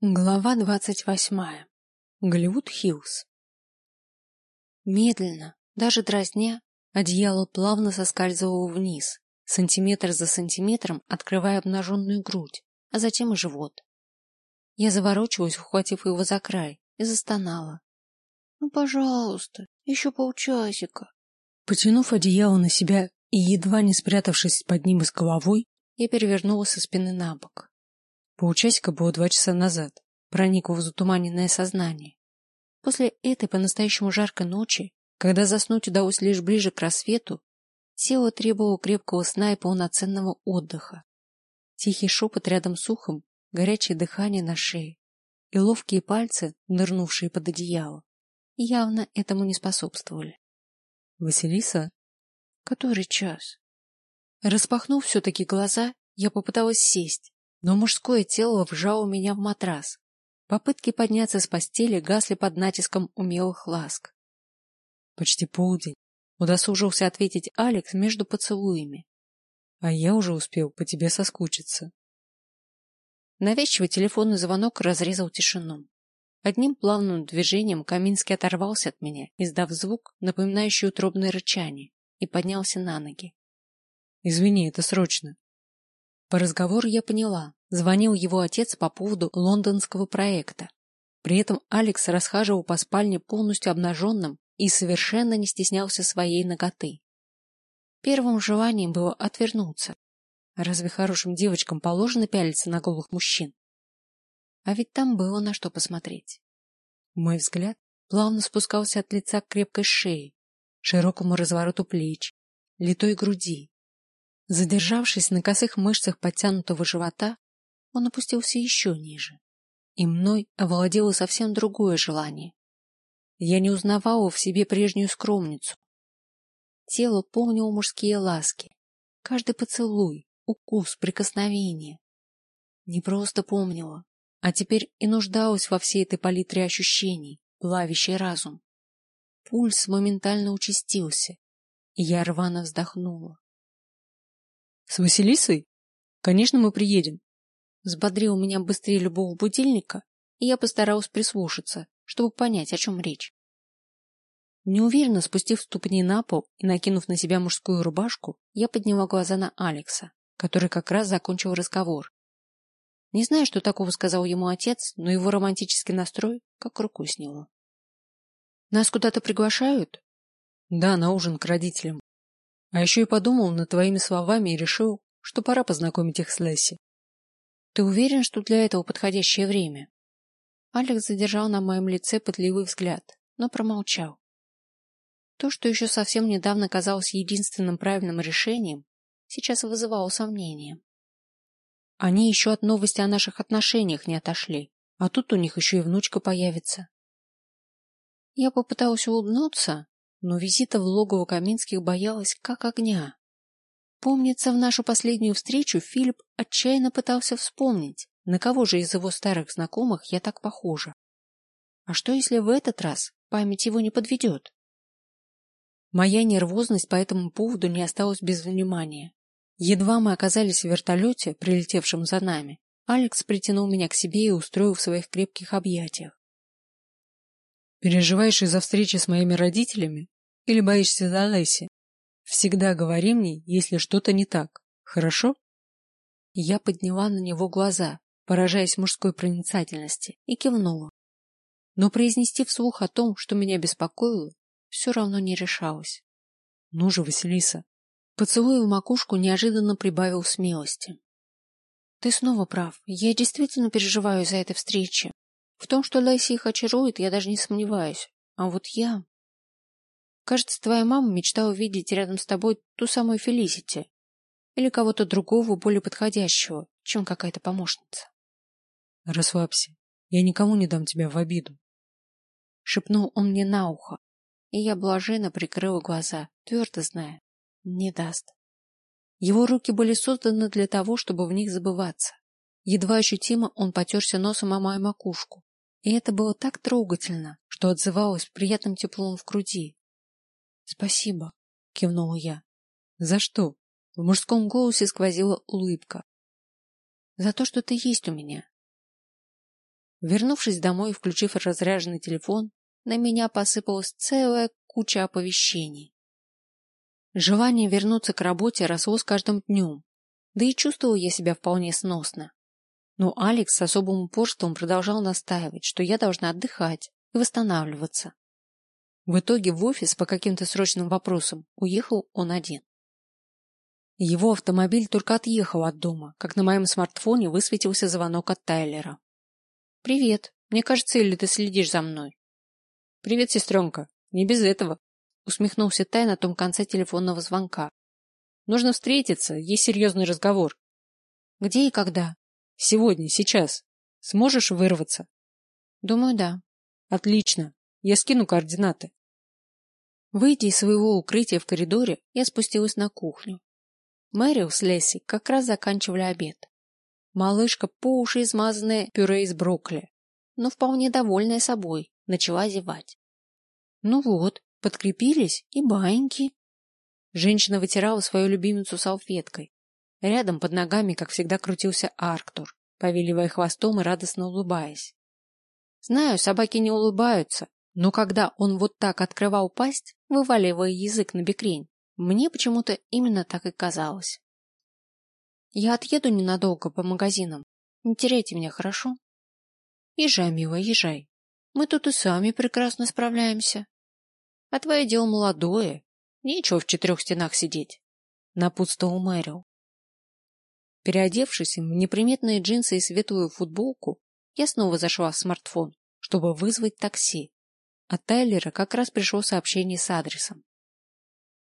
Глава двадцать восьмая. Голливуд Хиллз. Медленно, даже дразня, одеяло плавно соскальзывало вниз, сантиметр за сантиметром открывая обнаженную грудь, а затем и живот. Я заворочилась, ухватив его за край, и застонала. «Ну, пожалуйста, еще полчасика». Потянув одеяло на себя и едва не спрятавшись под ним с головой, я перевернула со спины на бок. Полчасика было два часа назад, проникло в затуманенное сознание. После этой по-настоящему жаркой ночи, когда заснуть удалось лишь ближе к рассвету, тело требовало крепкого сна и полноценного отдыха. Тихий шепот рядом с ухом, горячее дыхание на шее и ловкие пальцы, нырнувшие под одеяло, явно этому не способствовали. Василиса? Который час? Распахнув все-таки глаза, я попыталась сесть, но мужское тело вжало меня в матрас. Попытки подняться с постели гасли под натиском умелых ласк. Почти полдень. Удосужился ответить Алекс между поцелуями. А я уже успел по тебе соскучиться. Навязчивый телефонный звонок разрезал тишину. Одним плавным движением Каминский оторвался от меня, издав звук, напоминающий утробное рычание, и поднялся на ноги. — Извини, это срочно. По разговору я поняла, звонил его отец по поводу лондонского проекта. При этом Алекс расхаживал по спальне полностью обнаженным и совершенно не стеснялся своей ноготы. Первым желанием было отвернуться. Разве хорошим девочкам положено пялиться на голых мужчин? А ведь там было на что посмотреть. Мой взгляд плавно спускался от лица к крепкой шее, широкому развороту плеч, литой груди, Задержавшись на косых мышцах подтянутого живота, он опустился еще ниже, и мной овладело совсем другое желание. Я не узнавала в себе прежнюю скромницу. Тело помнило мужские ласки, каждый поцелуй, укус, прикосновение. Не просто помнила, а теперь и нуждалась во всей этой палитре ощущений, плавящей разум. Пульс моментально участился, и я рвано вздохнула. С Василисой? Конечно, мы приедем. Взбодрил меня быстрее любого будильника, и я постаралась прислушаться, чтобы понять, о чем речь. Неуверенно спустив ступни на пол и накинув на себя мужскую рубашку, я подняла глаза на Алекса, который как раз закончил разговор. Не знаю, что такого сказал ему отец, но его романтический настрой как рукой сняло. Нас куда-то приглашают? Да, на ужин к родителям. А еще и подумал над твоими словами и решил, что пора познакомить их с Лесси. Ты уверен, что для этого подходящее время? Алекс задержал на моем лице пытливый взгляд, но промолчал. То, что еще совсем недавно казалось единственным правильным решением, сейчас вызывало сомнения. Они еще от новости о наших отношениях не отошли, а тут у них еще и внучка появится. Я попыталась улыбнуться, но визита в логово Каминских боялась как огня. Помнится, в нашу последнюю встречу Филипп отчаянно пытался вспомнить, на кого же из его старых знакомых я так похожа. А что, если в этот раз память его не подведет? Моя нервозность по этому поводу не осталась без внимания. Едва мы оказались в вертолете, прилетевшем за нами, Алекс притянул меня к себе и устроил в своих крепких объятиях. Переживаешь из-за встречи с моими родителями или боишься за Лесси? Всегда говори мне, если что-то не так. Хорошо? Я подняла на него глаза, поражаясь мужской проницательности, и кивнула. Но произнести вслух о том, что меня беспокоило, все равно не решалась. Ну же, Василиса. Поцелуй в макушку неожиданно прибавил смелости. Ты снова прав. Я действительно переживаю из-за этой встречи. В том, что Лэйси их очарует, я даже не сомневаюсь. А вот я... Кажется, твоя мама мечтала увидеть рядом с тобой ту самую Фелисити. Или кого-то другого, более подходящего, чем какая-то помощница. Расслабься. Я никому не дам тебя в обиду. Шепнул он мне на ухо, и я блаженно прикрыла глаза, твердо зная, не даст. Его руки были созданы для того, чтобы в них забываться. Едва ощутимо он потерся носом о мою макушку, и это было так трогательно, что отзывалось приятным теплом в груди. Спасибо, кивнула я. За что? В мужском голосе сквозила улыбка. За то, что ты есть у меня. Вернувшись домой и включив разряженный телефон, на меня посыпалась целая куча оповещений. Желание вернуться к работе росло с каждым днем, да и чувствовал я себя вполне сносно. Но Алекс с особым упорством продолжал настаивать, что я должна отдыхать и восстанавливаться. В итоге в офис по каким-то срочным вопросам уехал он один. Его автомобиль только отъехал от дома, как на моем смартфоне высветился звонок от Тайлера. «Привет. Мне кажется, или ты следишь за мной?» «Привет, сестренка. Не без этого», — усмехнулся Тай на том конце телефонного звонка. «Нужно встретиться, есть серьезный разговор». «Где и когда?» «Сегодня, сейчас. Сможешь вырваться?» «Думаю, да». «Отлично. Я скину координаты». Выйдя из своего укрытия в коридоре, я спустилась на кухню. Мэрил с Лесси как раз заканчивали обед. Малышка, по уши измазанная пюре из брокколи, но вполне довольная собой, начала зевать. Ну вот, подкрепились и баиньки. Женщина вытирала свою любимицу салфеткой. Рядом под ногами, как всегда, крутился Арктур, повиливая хвостом и радостно улыбаясь. Знаю, собаки не улыбаются, но когда он вот так открывал пасть, вываливая язык на бекрень, мне почему-то именно так и казалось. Я отъеду ненадолго по магазинам. Не теряйте меня, хорошо? Езжай, милая, езжай. Мы тут и сами прекрасно справляемся. А твое дело молодое. Нечего в четырех стенах сидеть. Напутствовал Мэрил. Переодевшись в неприметные джинсы и светлую футболку, я снова зашла в смартфон, чтобы вызвать такси. От Тайлера как раз пришло сообщение с адресом.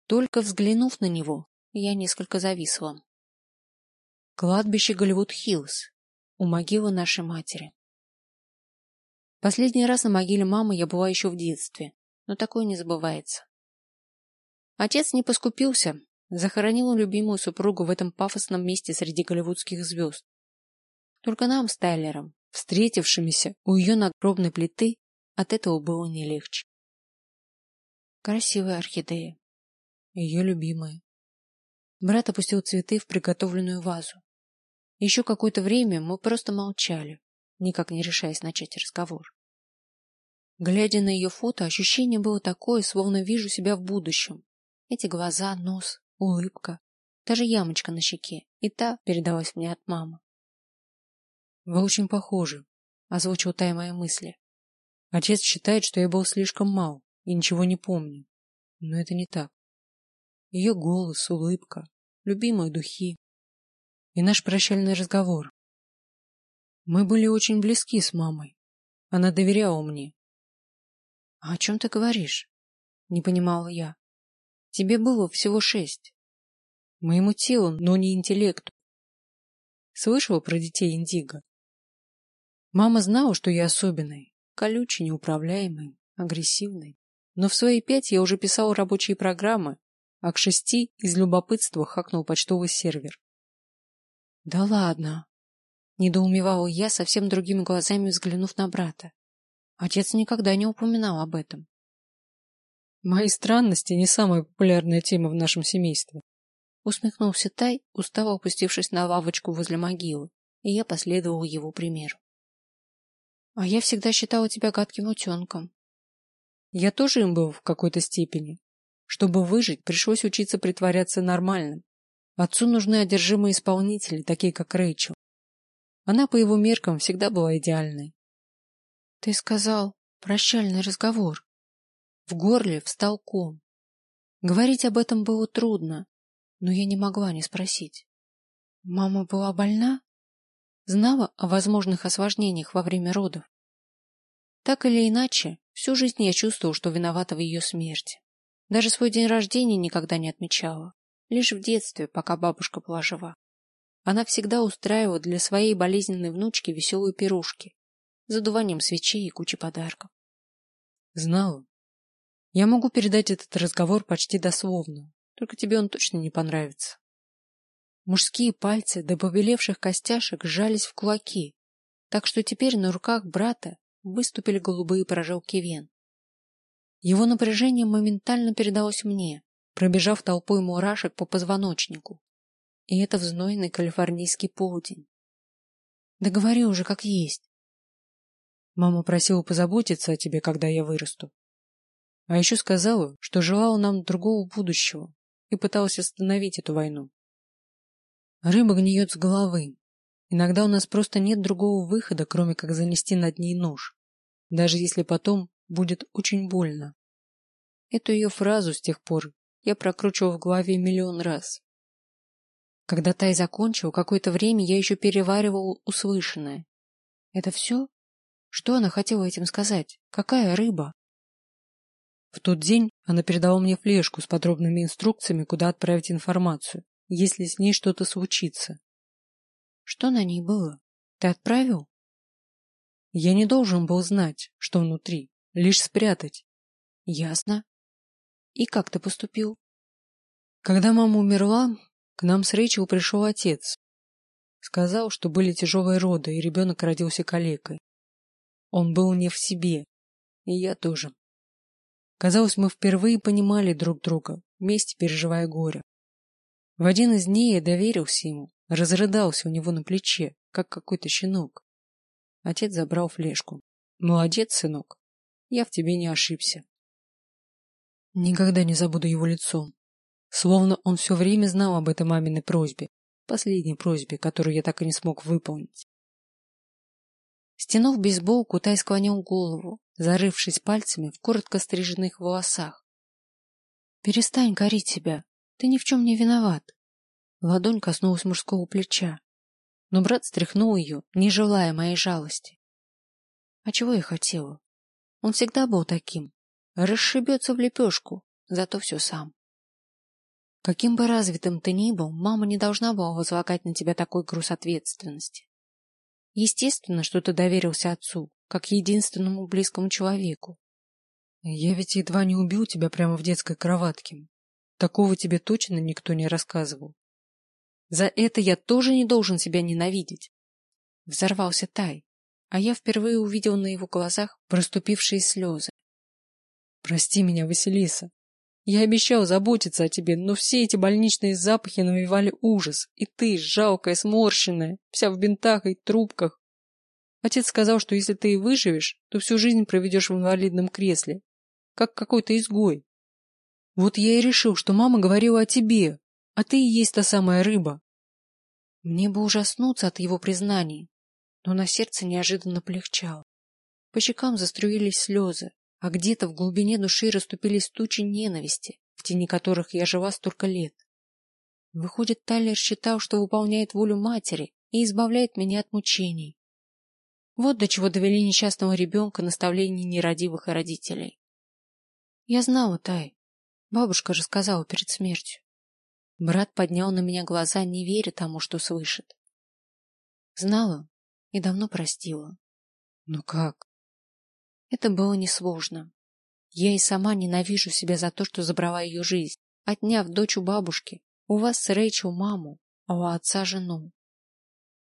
Только взглянув на него, я несколько зависла. Кладбище Голливуд-Хиллз. У могилы нашей матери. Последний раз на могиле мамы я была еще в детстве, но такое не забывается. Отец не поскупился, захоронил любимую супругу в этом пафосном месте среди голливудских звезд. Только нам с Тайлером, встретившимися у ее надгробной плиты, от этого было не легче. Красивая орхидея, ее любимая. Брат опустил цветы в приготовленную вазу. Еще какое-то время мы просто молчали, никак не решаясь начать разговор. Глядя на ее фото, ощущение было такое, словно вижу себя в будущем. Эти глаза, нос, улыбка, даже ямочка на щеке, и та передалась мне от мамы. Вы очень похожи, озвучил Тай мои мысли. Отец считает, что я был слишком мал и ничего не помню. Но это не так. Ее голос, улыбка, любимые духи. И наш прощальный разговор. Мы были очень близки с мамой. Она доверяла мне. — А о чем ты говоришь? — не понимала я. — Тебе было всего шесть. Моему телу, но не интеллекту. Слышала про детей Индиго? Мама знала, что я особенный, колючий, неуправляемый, агрессивный. Но в свои пять я уже писал рабочие программы а к шести из любопытства хакнул почтовый сервер. Да ладно, недоумевала я, совсем другими глазами взглянув на брата. Отец никогда не упоминал об этом. Мои странности не самая популярная тема в нашем семействе. Усмехнулся Тай, устало опустившись на лавочку возле могилы, и я последовал его примеру. А я всегда считала тебя гадким утенком. Я тоже им был в какой-то степени, чтобы выжить, пришлось учиться притворяться нормальным. Отцу нужны одержимые исполнители, такие как Рэйчел. Она по его меркам всегда была идеальной. Ты сказал прощальный разговор. В горле встал ком. Говорить об этом было трудно, но я не могла не спросить. Мама была больна? Знала о возможных осложнениях во время родов? Так или иначе, всю жизнь я чувствовал, что виновата в ее смерти. Даже свой день рождения никогда не отмечала. Лишь в детстве, пока бабушка была жива. Она всегда устраивала для своей болезненной внучки веселые пирушки, задуванием свечей и кучей подарков. Знала. Я могу передать этот разговор почти дословно, только тебе он точно не понравится. Мужские пальцы до побелевших костяшек сжались в кулаки, так что теперь на руках брата выступили голубые прожилки вен. Его напряжение моментально передалось мне, пробежав толпой мурашек по позвоночнику. И это в знойный калифорнийский полдень. Да говори уже как есть. Мама просила позаботиться о тебе, когда я вырасту. А еще сказала, что желала нам другого будущего и пыталась остановить эту войну. Рыба гниет с головы. Иногда у нас просто нет другого выхода, кроме как занести над ней нож, даже если потом будет очень больно. Эту ее фразу с тех пор я прокручивал в голове миллион раз. Когда Тай закончил, какое-то время я еще переваривал услышанное. Это все? Что она хотела этим сказать? Какая рыба? В тот день она передала мне флешку с подробными инструкциями, куда отправить информацию, если с ней что-то случится. Что на ней было? Ты отправил? Я не должен был знать, что внутри, лишь спрятать. Ясно. И как ты поступил? Когда мама умерла, к нам с Рэйчел пришел отец. Сказал, что были тяжелые роды, и ребенок родился калекой. Он был не в себе, и я тоже. Казалось, мы впервые понимали друг друга, вместе переживая горе. В один из дней я доверился ему, разрыдался у него на плече, как какой-то щенок. Отец забрал флешку. Молодец, сынок. Я в тебе не ошибся. Никогда не забуду его лицо. Словно он все время знал об этой маминой просьбе, последней просьбе, которую я так и не смог выполнить. Стянув бейсболку, Тай склонил голову, зарывшись пальцами в коротко стриженных волосах. «Перестань корить себя. Ты ни в чем не виноват». Ладонь коснулась мужского плеча, но брат стряхнул ее, не желая моей жалости. А чего я хотела? Он всегда был таким, расшибется в лепешку, зато все сам. Каким бы развитым ты ни был, мама не должна была возлагать на тебя такой груз ответственности. Естественно, что ты доверился отцу, как единственному близкому человеку. Я ведь едва не убил тебя прямо в детской кроватке. Такого тебе точно никто не рассказывал. За это я тоже не должен себя ненавидеть. Взорвался Тай, а я впервые увидел на его глазах проступившие слезы. Прости меня, Василиса. Я обещал заботиться о тебе, но все эти больничные запахи навевали ужас, и ты, жалкая, сморщенная, вся в бинтах и трубках. Отец сказал, что если ты и выживешь, то всю жизнь проведешь в инвалидном кресле, как какой-то изгой. Вот я и решил, что мама говорила о тебе, а ты и есть та самая рыба. Мне бы ужаснуться от его признаний, но на сердце неожиданно полегчало. По щекам заструились слезы, а где-то в глубине души расступились тучи ненависти, в тени которых я жила столько лет. Выходит, Тайлер считал, что выполняет волю матери и избавляет меня от мучений. Вот до чего довели несчастного ребенка наставления нерадивых родителей. Я знала, Тай. Бабушка рассказала перед смертью. Брат поднял на меня глаза, не веря тому, что слышит. Знала и давно простила. Ну как? Это было несложно. Я и сама ненавижу себя за то, что забрала ее жизнь, отняв дочь у бабушки, у вас с Рэйчел маму, а у отца жену.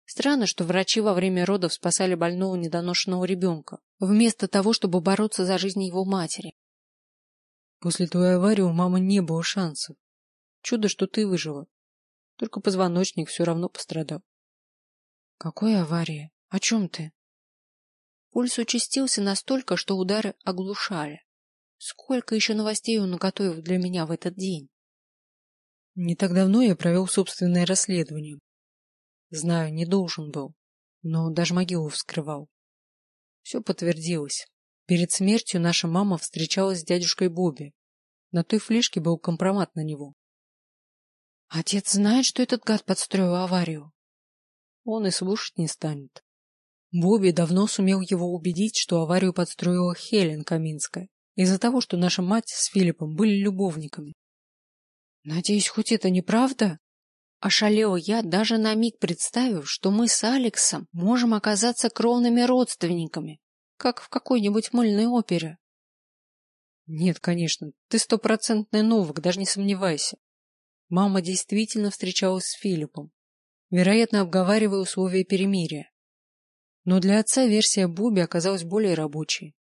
Странно, что врачи во время родов спасали больного недоношенного ребенка, вместо того, чтобы бороться за жизнь его матери. После твоей аварии у мамы не было шансов. Чудо, что ты выжила. Только позвоночник все равно пострадал. Какой аварии? О чем ты? Пульс участился настолько, что удары оглушали. Сколько еще новостей он наготовил для меня в этот день? Не так давно я провел собственное расследование. Знаю, не должен был, но даже могилу вскрывал. Все подтвердилось. Перед смертью наша мама встречалась с дядюшкой Бобби. На той флешке был компромат на него. Отец знает, что этот гад подстроил аварию. Он и слушать не станет. Бобби давно сумел его убедить, что аварию подстроила Хелен Каминская, из-за того, что наша мать с Филиппом были любовниками. Надеюсь, хоть это неправда? Ошалела я, даже на миг представив, что мы с Алексом можем оказаться кровными родственниками, как в какой-нибудь мыльной опере. Нет, конечно, ты стопроцентный новок, даже не сомневайся. Мама действительно встречалась с Филиппом, вероятно, обговаривая условия перемирия. Но для отца версия Буби оказалась более рабочей,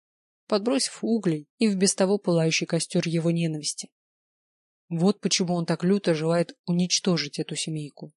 подбросив углей и в без того пылающий костер его ненависти. Вот почему он так люто желает уничтожить эту семейку.